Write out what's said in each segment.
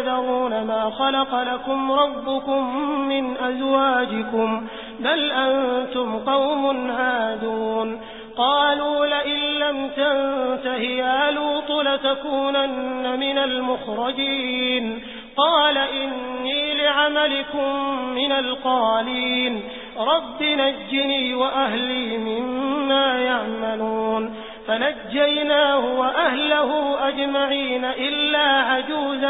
وتذرون ما خلق لكم ربكم من أزواجكم بل أنتم قوم عادون قالوا لئن لم تنته يا لوط لتكونن من المخرجين قال إني لعملكم من القالين رب نجني وأهلي مما يعملون فنجيناه وأهله أجمعين إلا عجوزا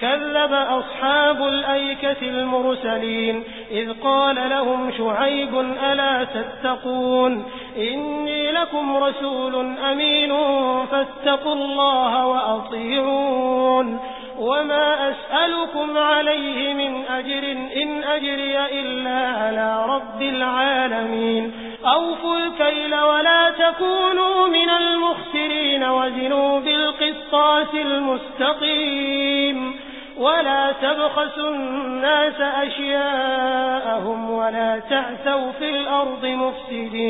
كذب أصحاب الأيكة المرسلين إذ قال لهم شعيب ألا تتقون؟ إني لكم رسول أمين فاتقوا الله وأطيعون. وما أسألكم عليه من أجر إن أجري إلا على رب العالمين. أوفوا الكيل ولا تكونوا من المخسرين وزنوا بالقسطاس المستقيم. ولا تبخسوا الناس أشياءهم ولا تعثوا في الأرض مفسدين.